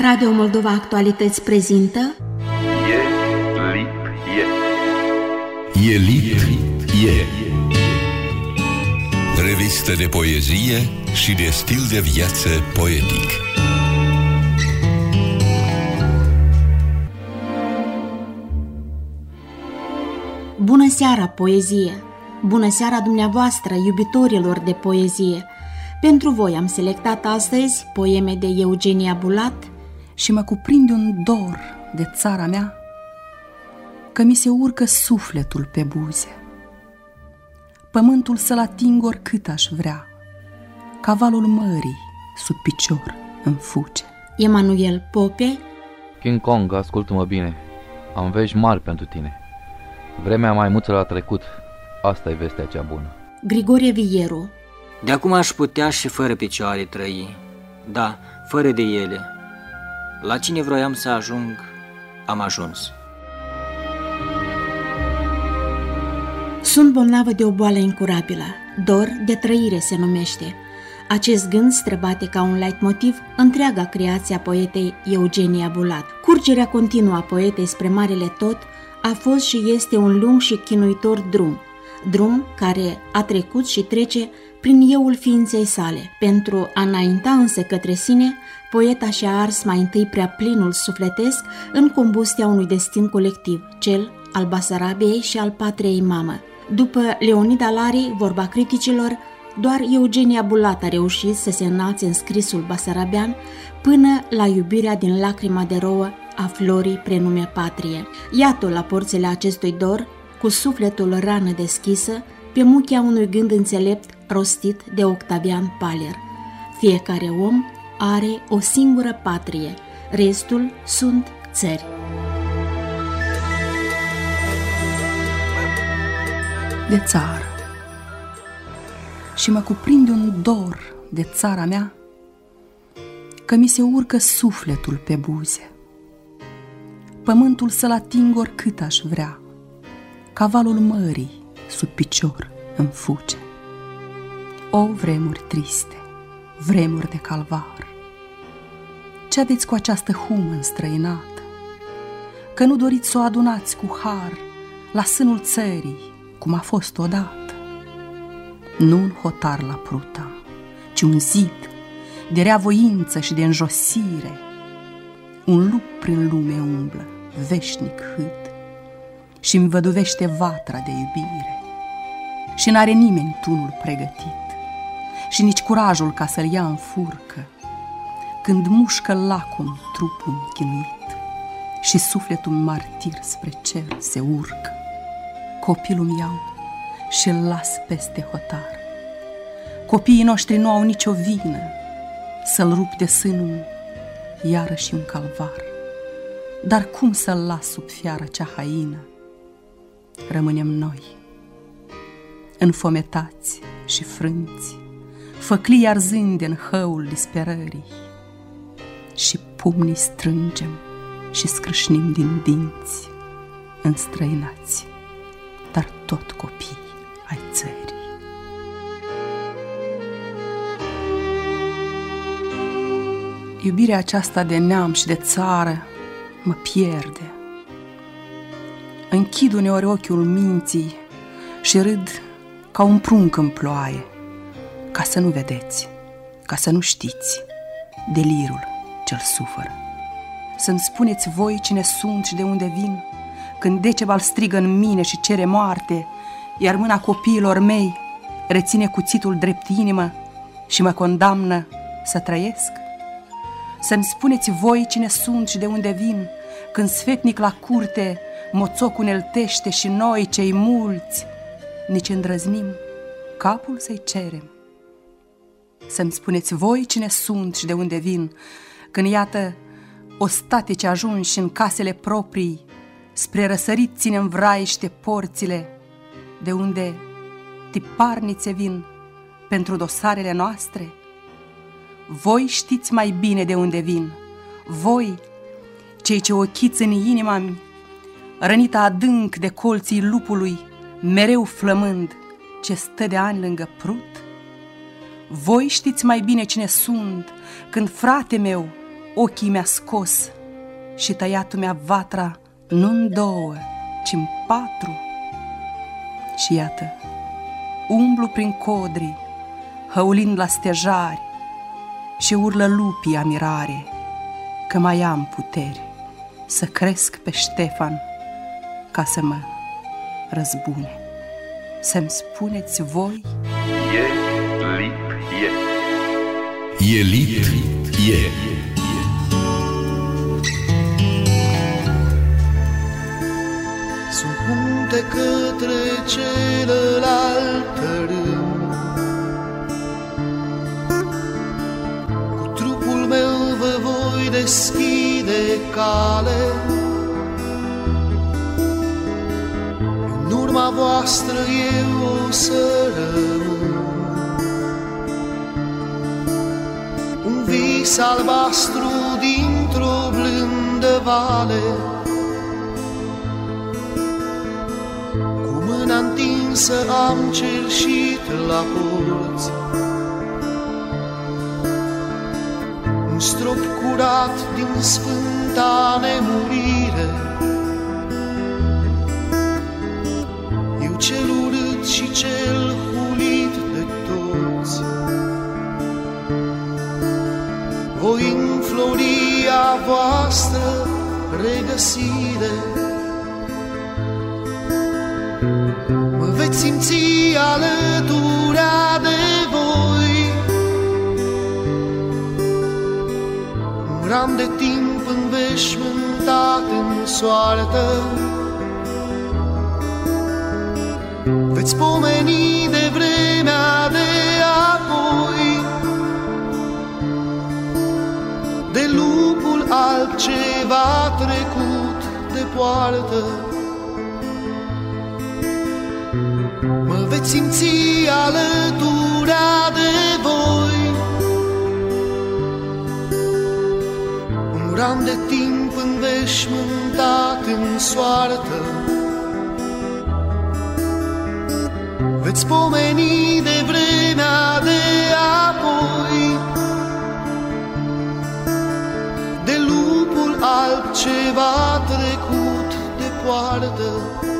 Radio Moldova Actualități prezintă E lip e E lip e Revistă de poezie și de stil de viață poetic Bună seara, poezie! Bună seara dumneavoastră, iubitorilor de poezie! Pentru voi am selectat astăzi poeme de Eugenia Bulat și mă cuprinde un dor de țara mea, că mi se urcă sufletul pe buze. Pământul să-l ating oricât aș vrea, cavalul mării sub picior îmi fuge. Emanuel Pope, King Kong, ascultă-mă bine. Am vești mari pentru tine. Vremea maimuțelor a trecut. Asta e vestea cea bună. Grigore Vieru, De acum aș putea și fără picioare trăi, da, fără de ele. La cine vroiam să ajung, am ajuns. Sunt bolnavă de o boală incurabilă, dor de trăire se numește. Acest gând străbate ca un leitmotiv întreaga creație a poetei Eugenia Bulat. Curgerea continuă a poetei spre marele tot a fost și este un lung și chinuitor drum, drum care a trecut și trece prin euul ființei sale. Pentru a înainta însă către sine, poeta și-a ars mai întâi prea plinul sufletesc în combustia unui destin colectiv, cel al Basarabiei și al patriei mamă. După Leonida Lari, vorba criticilor, doar Eugenia Bulat a reușit să se înalțe în scrisul basarabean până la iubirea din lacrima de rouă a florii prenume patrie. Iată la porțile acestui dor, cu sufletul rană deschisă, pe muchea unui gând înțelept rostit de Octavian Paler. Fiecare om are o singură patrie, restul sunt țări. de țară și mă cuprinde un dor de țara mea că mi se urcă sufletul pe buze. Pământul să-l ating oricât aș vrea, cavalul mării sub picior îmi fuge. O vremuri triste, vremuri de calvar, ce aveți cu această humă înstrăinată? Că nu doriți să o adunați cu har la sânul țării, cum a fost odată. Nu un hotar la pruta, ci un zid de rea voință și de înjosire. Un lup prin lume umblă, veșnic hât, și învăduvește vatra de iubire. Și n-are nimeni tunul pregătit și nici curajul ca să-l ia în furcă, când mușcă lacom trupul chinuit și sufletul martir spre cer se urcă copilul iau și îl las peste hotar. Copiii noștri nu au nicio vină să-l rup de sânul iarăși un calvar. Dar cum să-l las sub fiara cea haină? Rămânem noi, înfometați și frânți, făclii arzând în hăul disperării și pumnii strângem și scrâșnim din dinți înstrăinați dar tot copii ai țării. Iubirea aceasta de neam și de țară mă pierde. Închid uneori ochiul minții și râd ca un prunc în ploaie, ca să nu vedeți, ca să nu știți delirul cel sufără. Să-mi spuneți voi cine sunt și de unde vin, când Decebal strigă în mine și cere moarte, iar mâna copiilor mei reține cuțitul drept inimă și mă condamnă să trăiesc? Să-mi spuneți voi cine sunt și de unde vin, când sfetnic la curte moțoc uneltește și noi, cei mulți, nici îndrăznim capul să-i cerem. Să-mi spuneți voi cine sunt și de unde vin, când iată ostatice ajunși în casele proprii, Spre răsărit ținem vraiște porțile, de unde tiparnițe vin pentru dosarele noastre? Voi știți mai bine de unde vin, voi, cei ce ochiți în inima mi, rănită adânc de colții lupului, mereu flămând, ce stă de ani lângă prut? Voi știți mai bine cine sunt, când frate meu, ochii mi-a scos și tăiat mi-a vatra nu în două, ci în patru. Și iată, umblu prin codri, hăulind la stejari și urlă lupii amirare, că mai am puteri să cresc pe Ștefan ca să mă răzbune. Să-mi spuneți voi? E lip, e. E lit, e. Sunt punte către celălalt rând Cu trupul meu vă voi deschide cale. În urma voastră eu o să rămân. Un vis albastru dintr-o blândă vale întinsă am cerșit la porți Un strop curat din sfânta nemurire. Eu cel urât și cel hulit de toți. Voi înflori a voastră regăsire. Mă veți simți alătura de voi. Un ram de timp înveșmântat în soartă. Veți pomeni de vremea de apoi. De lupul alb ce va trecut de poartă veți simți alătura de voi. Un ram de timp înveșmântat în soartă. Veți pomeni de vremea de apoi. De lupul alb ce va trecut de poartă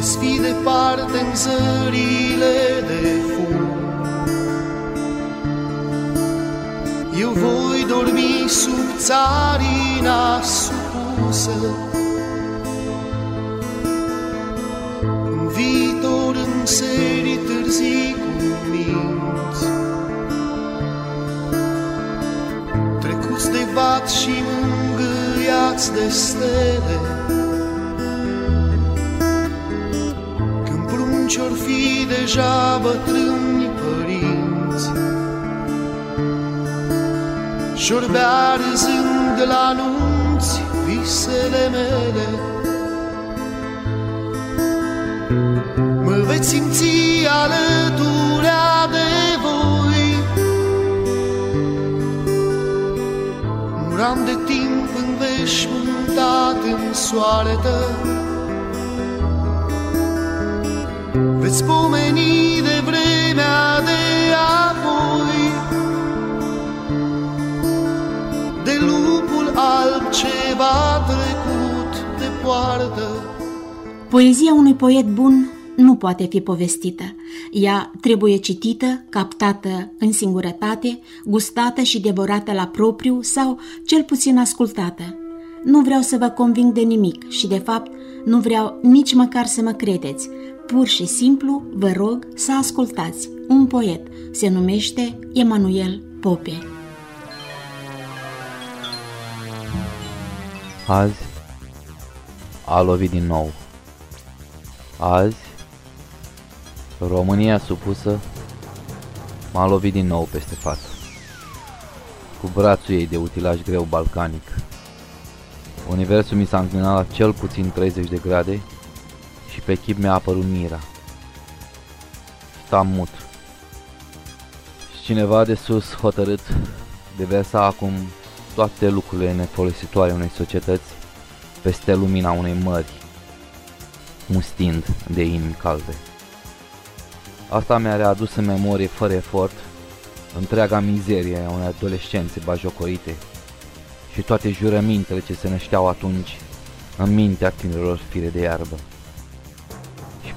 Veți fi departe în zările de fum. Eu voi dormi sub țarina supusă. În viitor în serii târzii cu minți. Trecuți de vat și mângâiați de stele Când prunci or fi deja bătrâni părinți. Și-or bea râzând de la anunți visele mele. Mă veți simți alătura de voi. Un ram de timp înveșmântat în soartă Veți pomeni de vremea de apoi De lupul alb ce va trecut de poartă Poezia unui poet bun nu poate fi povestită. Ea trebuie citită, captată în singurătate, gustată și devorată la propriu sau cel puțin ascultată. Nu vreau să vă conving de nimic și, de fapt, nu vreau nici măcar să mă credeți. Pur și simplu vă rog să ascultați un poet, se numește Emanuel Pope. Azi a lovit din nou. Azi, România supusă m-a lovit din nou peste față. Cu brațul ei de utilaj greu balcanic. Universul mi s-a înclinat la cel puțin 30 de grade și pe chip mi-a apărut mira. Stam mut. Și cineva de sus hotărât de versa acum toate lucrurile nefolositoare unei societăți peste lumina unei mări, mustind de inimi calde. Asta mi-a readus în memorie fără efort întreaga mizerie a unei adolescențe bajocorite și toate jurămintele ce se nășteau atunci în mintea tinerilor fire de iarbă.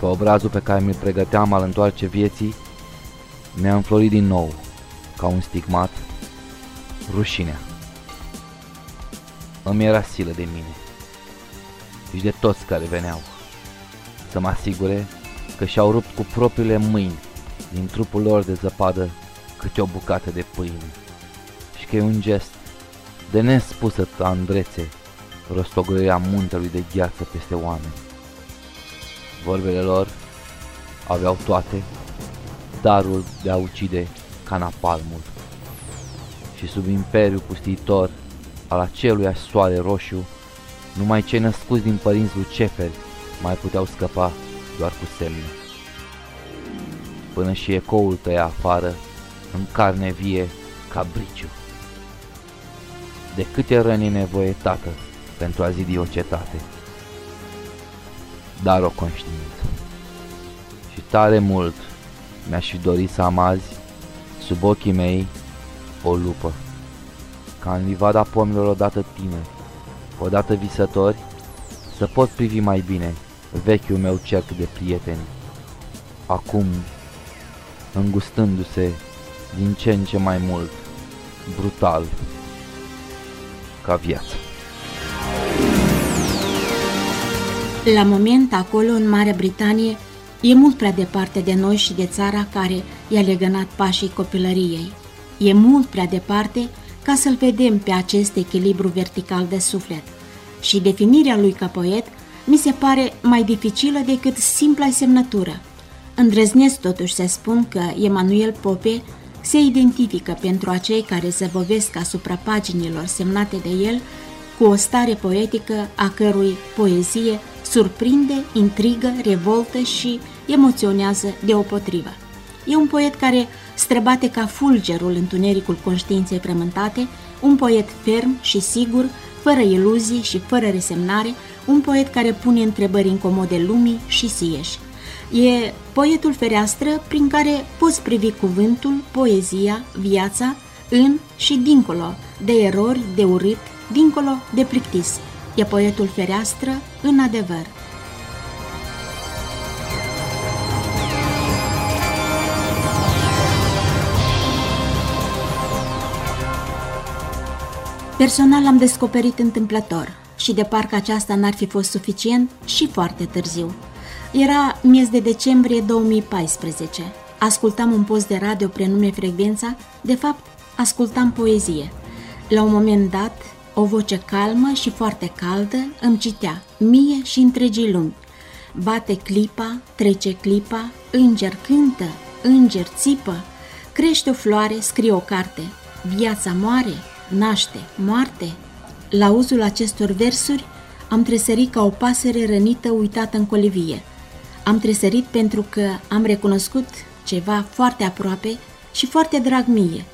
Și pe obrazul pe care mi-l pregăteam al întoarce vieții, mi-a înflorit din nou, ca un stigmat, rușinea. Îmi era silă de mine și de toți care veneau, să mă asigure că și-au rupt cu propriile mâini din trupul lor de zăpadă câte o bucată de pâine și că e un gest de nespusă tandrețe rostogăia muntelui de gheață peste oameni. Vorbele lor aveau toate darul de a ucide ca napalmul și sub imperiul pustitor al acelui soare roșu numai cei născuți din părinți luceferi mai puteau scăpa doar cu semne. Până și ecoul tăia afară, în carne vie, ca briciu. De câte răni e nevoie, tată, pentru a zidi o cetate? Dar o conștiință. Și tare mult mi-aș fi dorit să am azi, sub ochii mei, o lupă, ca în livada pomilor odată tine, odată visători, să pot privi mai bine vechiul meu cerc de prieteni. Acum, îngustându-se din ce în ce mai mult, brutal, ca viața. La moment, acolo, în Marea Britanie, e mult prea departe de noi și de țara care i-a legănat pașii copilăriei. E mult prea departe ca să-l vedem pe acest echilibru vertical de suflet. Și definirea lui ca poet mi se pare mai dificilă decât simpla semnătură. Îndrăznesc totuși să spun că Emanuel Pope se identifică pentru acei care zăbovesc asupra paginilor semnate de el cu o stare poetică a cărui poezie surprinde, intrigă, revoltă și emoționează deopotrivă. E un poet care străbate ca fulgerul întunericul conștiinței frământate, un poet ferm și sigur, fără iluzii și fără resemnare, un poet care pune întrebări incomode lumii și sieși. E poetul fereastră prin care poți privi cuvântul, poezia, viața, în și dincolo de erori, de urât, dincolo de plictis. E poetul fereastră în adevăr. Personal am descoperit întâmplător și de parcă aceasta n-ar fi fost suficient și foarte târziu. Era miez de decembrie 2014. Ascultam un post de radio prenume Frecvența, de fapt, ascultam poezie. La un moment dat, o voce calmă și foarte caldă îmi citea, mie și întregii lumi. Bate clipa, trece clipa, înger cântă, înger țipă, crește o floare, scrie o carte, viața moare, naște, moarte. La uzul acestor versuri am tresărit ca o pasăre rănită uitată în colivie. Am tresărit pentru că am recunoscut ceva foarte aproape și foarte drag mie.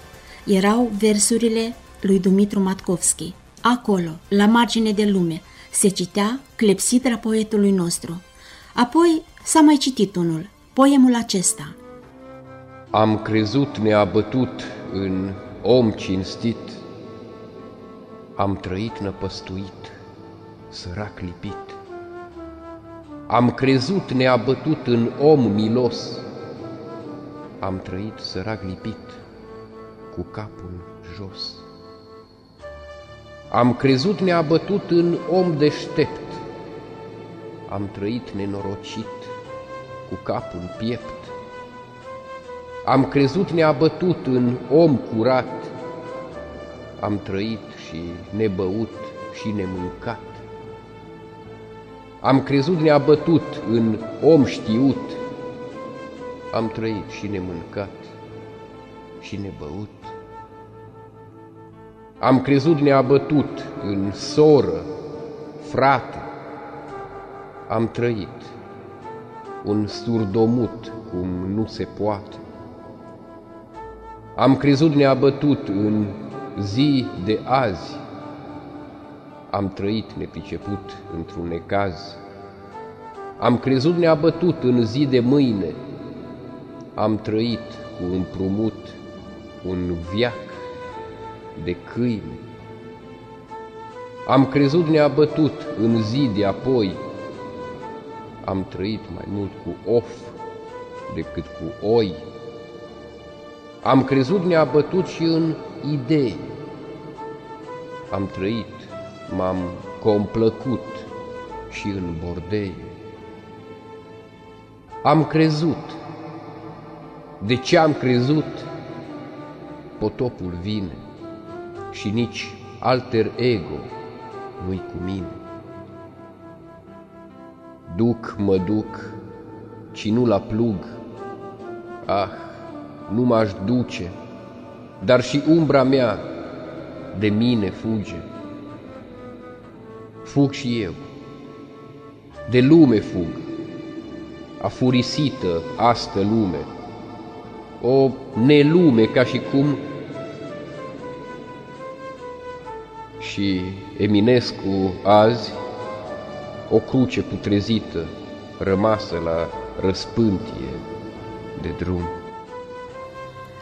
Erau versurile lui Dumitru Matkovski. Acolo, la margine de lume, se citea clepsidra poetului nostru. Apoi s-a mai citit unul, poemul acesta. Am crezut neabătut în om cinstit, am trăit năpăstuit, sărac lipit. Am crezut neabătut în om milos, am trăit sărac lipit, cu capul jos. Am crezut neabătut în om deștept, am trăit nenorocit, cu capul piept. Am crezut neabătut în om curat, Am trăit și nebăut și nemâncat. Am crezut neabătut în om știut, Am trăit și nemâncat și nebăut. Am crezut neabătut în soră, frate, am trăit un surdomut cum nu se poate. Am crezut neabătut în zi de azi, am trăit nepriceput într-un necaz. Am crezut neabătut în zi de mâine, am trăit cu împrumut un viac de câine. Am crezut neabătut în zi de apoi, am trăit mai mult cu of decât cu oi. Am crezut neabătut și în idei. Am trăit, m-am complăcut și în bordei. Am crezut. De ce am crezut? Potopul vine și nici alter ego nu-i cu mine. Duc mă duc, ci nu la plug, ah, nu m-aș duce, dar și umbra mea de mine fuge. Fug și eu, de lume fug, afurisită astă lume, o nelume ca și cum și Eminescu azi o cruce putrezită rămasă la răspântie de drum.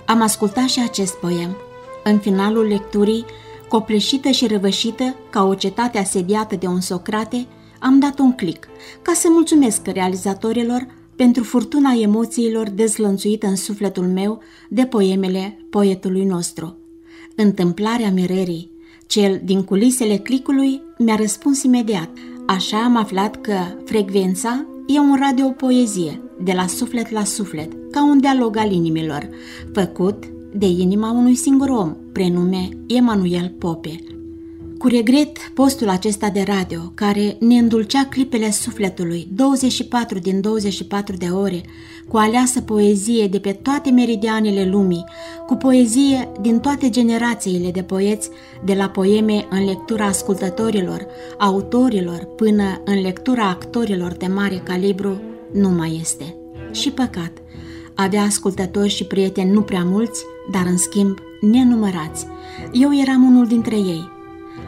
Am ascultat și acest poem. În finalul lecturii, copleșită și răvășită, ca o cetate asediată de un Socrate, am dat un click ca să mulțumesc realizatorilor pentru furtuna emoțiilor dezlănțuită în sufletul meu de poemele poetului nostru. Întâmplarea mirerii, cel din culisele clicului, mi-a răspuns imediat – Așa am aflat că frecvența e un radiopoezie, de la suflet la suflet, ca un dialog al inimilor, făcut de inima unui singur om, prenume Emanuel Pope, cu regret, postul acesta de radio, care ne îndulcea clipele sufletului 24 din 24 de ore, cu aleasă poezie de pe toate meridianele lumii, cu poezie din toate generațiile de poeți, de la poeme în lectura ascultătorilor, autorilor, până în lectura actorilor de mare calibru, nu mai este. Și păcat, avea ascultători și prieteni nu prea mulți, dar în schimb nenumărați. Eu eram unul dintre ei –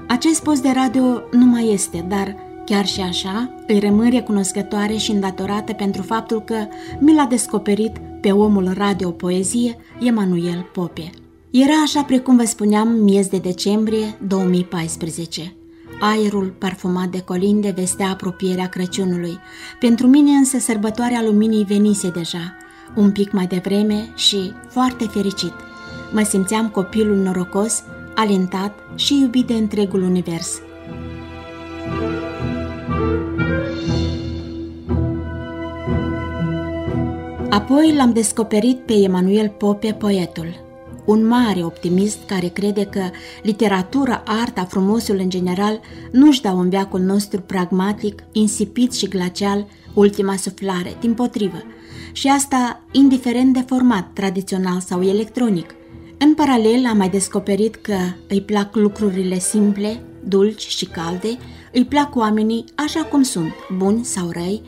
acest post de radio nu mai este, dar chiar și așa îi rămân recunoscătoare și îndatorată pentru faptul că mi l-a descoperit pe omul radio poezie Emanuel Pope. Era așa precum vă spuneam miez de decembrie 2014. Aerul parfumat de colinde vestea apropierea Crăciunului. Pentru mine însă sărbătoarea luminii venise deja, un pic mai devreme și foarte fericit. Mă simțeam copilul norocos alintat și iubit de întregul univers. Apoi l-am descoperit pe Emanuel Pope, poetul, un mare optimist care crede că literatura, arta, frumosul în general nu-și dau în viacul nostru pragmatic, insipid și glacial ultima suflare, din potrivă, și asta indiferent de format tradițional sau electronic, în paralel am mai descoperit că îi plac lucrurile simple, dulci și calde, îi plac oamenii așa cum sunt, buni sau răi,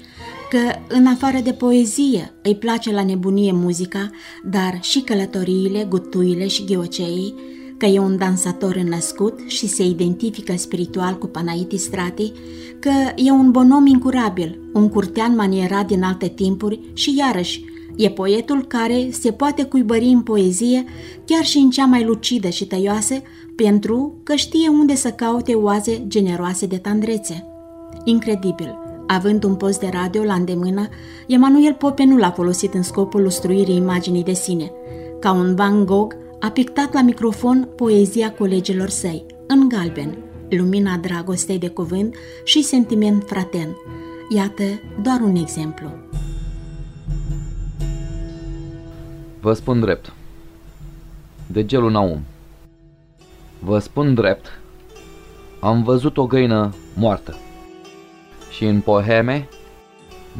că în afară de poezie îi place la nebunie muzica, dar și călătoriile, gutuile și ghioceii, că e un dansator înnăscut și se identifică spiritual cu Panaiti Strati, că e un bonom incurabil, un curtean manierat din alte timpuri și iarăși E poetul care se poate cuibări în poezie chiar și în cea mai lucidă și tăioasă pentru că știe unde să caute oaze generoase de tandrețe. Incredibil, având un post de radio la îndemână, Emanuel Pope nu l-a folosit în scopul lustruirii imaginii de sine. Ca un Van Gogh, a pictat la microfon poezia colegilor săi, în galben, lumina dragostei de cuvânt și sentiment fraten. Iată doar un exemplu. Vă spun drept. De gelul Naum. Vă spun drept. Am văzut o găină moartă. Și în poheme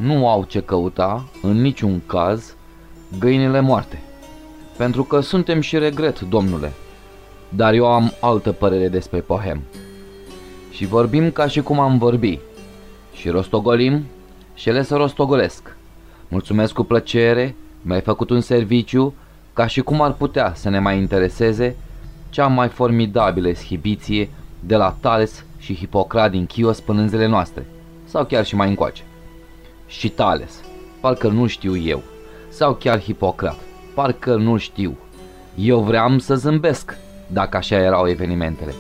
nu au ce căuta, în niciun caz, găinile moarte. Pentru că suntem și regret, domnule. Dar eu am altă părere despre pohem. Și vorbim ca și cum am vorbi. Și rostogolim și ele să rostogolesc. Mulțumesc cu plăcere, mi-ai făcut un serviciu ca și cum ar putea să ne mai intereseze cea mai formidabilă schibiție de la Tales și Hipocrat din Chios până în zilele noastre, sau chiar și mai încoace. Și Tales, parcă nu știu eu, sau chiar Hipocrat, parcă nu știu. Eu vreau să zâmbesc, dacă așa erau evenimentele.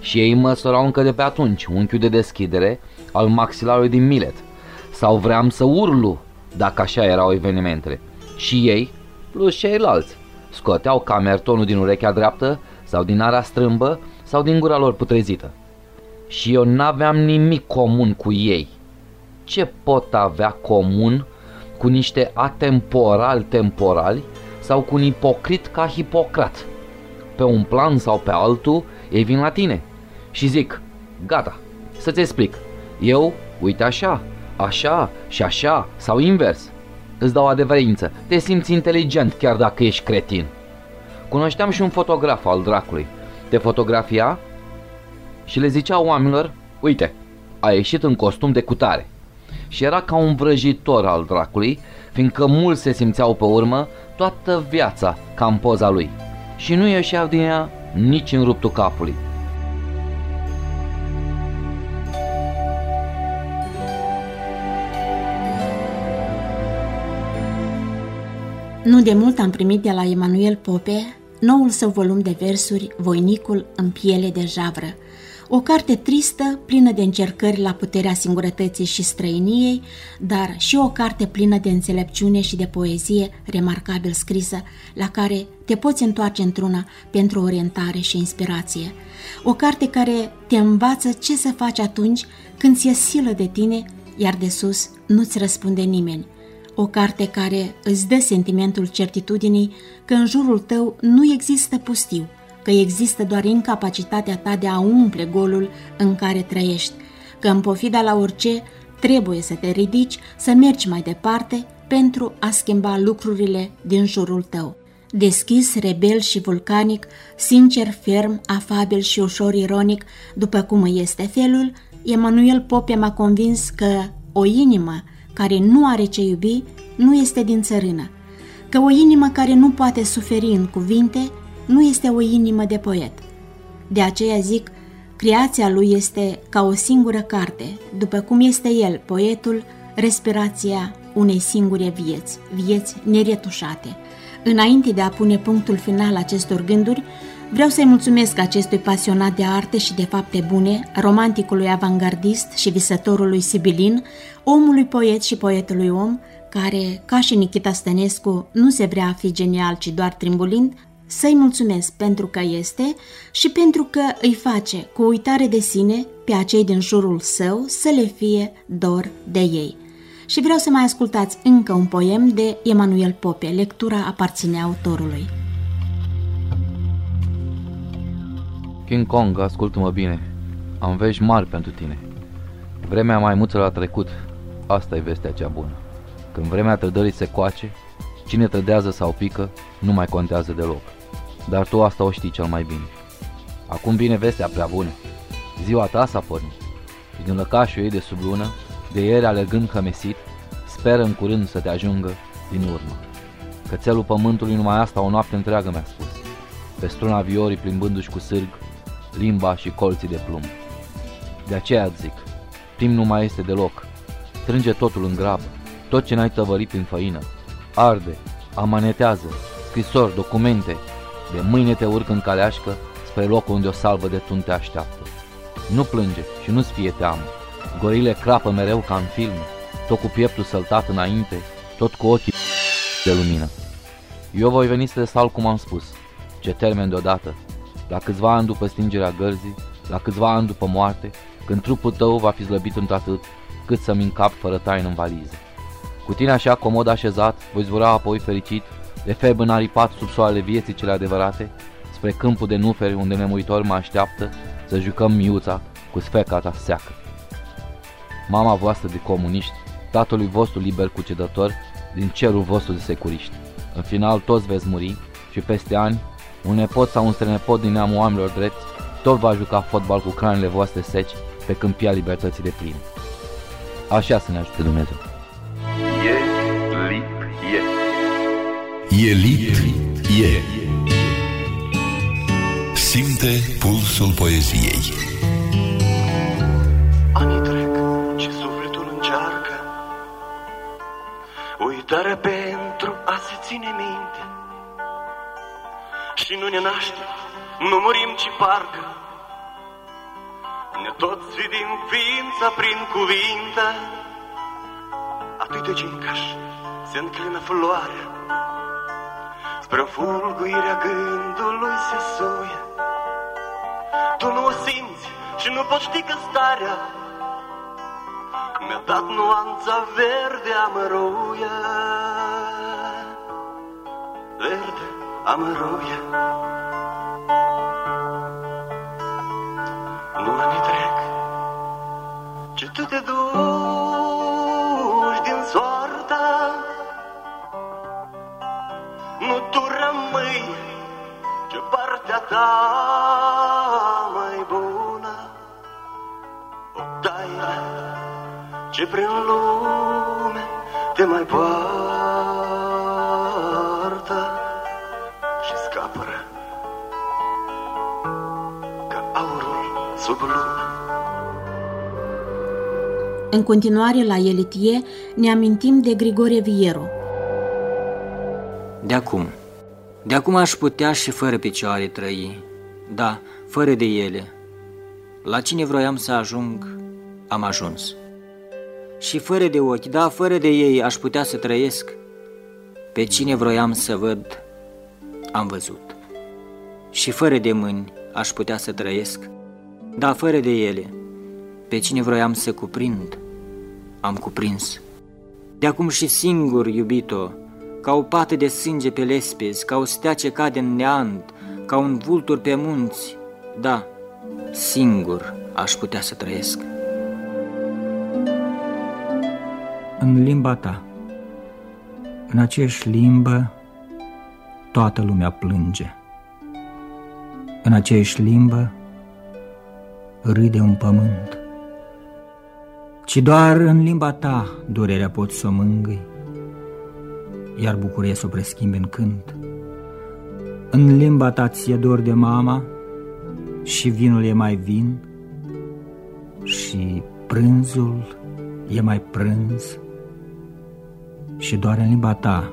Și ei măsurau încă de pe atunci unchiul de deschidere al maxilarului din Milet. Sau vreau să urlu, dacă așa erau evenimentele. Și ei, plus ceilalți, scoteau camertonul din urechea dreaptă sau din ara strâmbă sau din gura lor putrezită. Și eu n-aveam nimic comun cu ei. Ce pot avea comun cu niște atemporal temporali sau cu un ipocrit ca Hipocrat? Pe un plan sau pe altul, ei vin la tine și zic, gata, să-ți explic. Eu, uite așa, așa și așa sau invers. Îți dau adeverință, te simți inteligent chiar dacă ești cretin. Cunoșteam și un fotograf al dracului. Te fotografia și le zicea oamenilor, uite, a ieșit în costum de cutare. Și era ca un vrăjitor al dracului, fiindcă mulți se simțeau pe urmă toată viața ca în poza lui. Și nu ieșeau din ea nici în ruptul capului. Nu de mult am primit de la Emanuel Pope noul său volum de versuri, Voinicul în piele de javră, o carte tristă, plină de încercări la puterea singurătății și străiniei, dar și o carte plină de înțelepciune și de poezie remarcabil scrisă, la care te poți întoarce într-una pentru orientare și inspirație. O carte care te învață ce să faci atunci când ți-e silă de tine, iar de sus nu-ți răspunde nimeni. O carte care îți dă sentimentul certitudinii că în jurul tău nu există pustiu, că există doar incapacitatea ta de a umple golul în care trăiești, că în pofida la orice trebuie să te ridici, să mergi mai departe pentru a schimba lucrurile din jurul tău. Deschis, rebel și vulcanic, sincer, ferm, afabil și ușor ironic, după cum este felul, Emanuel Pope m-a convins că o inimă care nu are ce iubi nu este din țărână, că o inimă care nu poate suferi în cuvinte nu este o inimă de poet. De aceea zic, creația lui este ca o singură carte, după cum este el, poetul, respirația unei singure vieți, vieți neretușate. Înainte de a pune punctul final acestor gânduri, vreau să-i mulțumesc acestui pasionat de arte și de fapte bune, romanticului avangardist și visătorului sibilin, omului poet și poetului om, care, ca și Nikita Stănescu, nu se vrea a fi genial, ci doar trimbulind, să-i mulțumesc pentru că este și pentru că îi face cu uitare de sine pe acei din jurul său să le fie dor de ei. Și vreau să mai ascultați încă un poem de Emanuel Pope, lectura aparține autorului. King Kong, ascultă-mă bine. Am vești mari pentru tine. Vremea maimuțelor a trecut. Asta e vestea cea bună. Când vremea trădării se coace, cine trădează sau pică, nu mai contează deloc. Dar tu asta o știi cel mai bine. Acum vine vestea prea bună. Ziua ta s-a pornit. Și din lăcașul ei de sub lună, de ieri alergând cămesit, speră în curând să te ajungă din urmă. Cățelul pământului numai asta o noapte întreagă mi-a spus. Pe struna viorii plimbându-și cu sârg, limba și colții de plumb. De aceea zic, timp nu mai este deloc. Strânge totul în grabă, tot ce n-ai tăvărit prin făină. Arde, amanetează, scrisori, documente. De mâine te urc în caleașcă spre locul unde o salvă de tun te așteaptă. Nu plânge și nu-ți fie teamă. Gorile crapă mereu ca în film, tot cu pieptul săltat înainte, tot cu ochii de lumină. Eu voi veni să te sal cum am spus, ce termen deodată, la câțiva ani după stingerea gărzii, la câțiva ani după moarte, când trupul tău va fi slăbit într-atât, cât să-mi încap fără taină în valiză. Cu tine așa comod așezat, voi zbura apoi fericit de feb înaripat sub soarele vieții cele adevărate, spre câmpul de nuferi unde nemuitor mă așteaptă să jucăm miuța cu sfeca ta seacă. Mama voastră de comuniști, tatălui vostru liber cucedător, din cerul vostru de securiști. În final toți veți muri și peste ani, un nepot sau un strănepot din neamul oamenilor drepți, tot va juca fotbal cu cranele voastre seci pe câmpia libertății de plin. Așa să ne ajute Dumnezeu. E lip e. E lit, e. Simte pulsul poeziei. Anii trec și sufletul încearcă Uitarea pentru a se ține minte Și nu ne naștem, nu murim, ci parcă. Ne tot sfidim ființa prin cuvinte. Atât de gincaș se înclină floarea Spre fulguirea gândului se suie. Tu nu o simți și nu poți ști că starea Mi-a dat nuanța verde amăruie. Verde amăruie Nu ani trec. Ce tu te duci din soarta? Nu tu rămâi Ce partea ta mai bună? O taină ce prin lume te mai poartă aurul sub lună În continuare, la Elitie, ne amintim de Grigore Viero. De acum. De acum aș putea și fără picioare trăi. Da, fără de ele. La cine vroiam să ajung, am ajuns. Și fără de ochi, da, fără de ei aș putea să trăiesc. Pe cine vroiam să văd, am văzut. Și fără de mâini aș putea să trăiesc. Da, fără de ele. Pe cine vroiam să cuprind, am cuprins. De acum și singur, iubito, ca o pată de sânge pe lespezi, ca o stea ce cade în neant, ca un vultur pe munți, da, singur aș putea să trăiesc. În limba ta, în aceeași limbă, toată lumea plânge. În aceeași limbă, râde un pământ. Ci doar în limba ta durerea pot să o mângâi, iar bucuria să o preschimbi în cânt. În limba ta ți-e dor de mama și vinul e mai vin și prânzul e mai prânz și doar în limba ta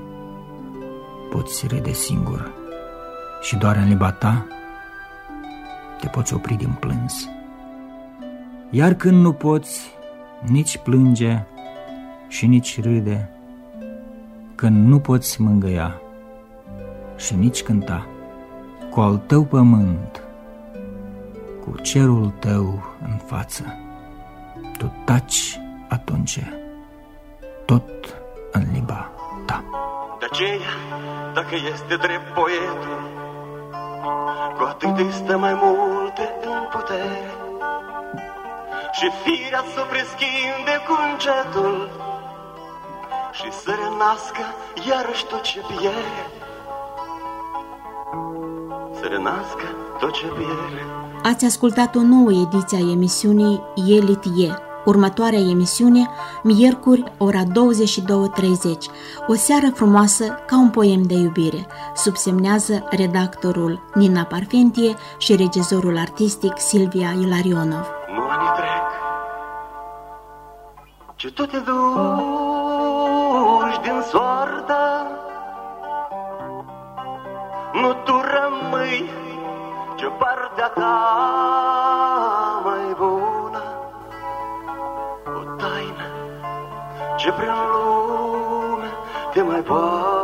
poți râde singur și doar în limba ta te poți opri din plâns. Iar când nu poți nici plânge și nici râde, când nu poți mângâia și nici cânta, cu al tău pământ, cu cerul tău în față, tu taci atunci, tot în limba ta. De aceea, dacă este drept poetul, cu atât îi stă mai multe în putere. Și firea să preschimbe cu încetul și să renască iarăși tot ce pierde. Să renască tot ce pierde. Ați ascultat o nouă ediție a emisiunii Elit E. Următoarea emisiune, miercuri, ora 22.30. O seară frumoasă ca un poem de iubire. Subsemnează redactorul Nina Parfentie și regizorul artistic Silvia Ilarionov. Ce tu te duci din soarta, nu tu rămâi, ce partea ta mai bună, o taină ce prin lume te mai poate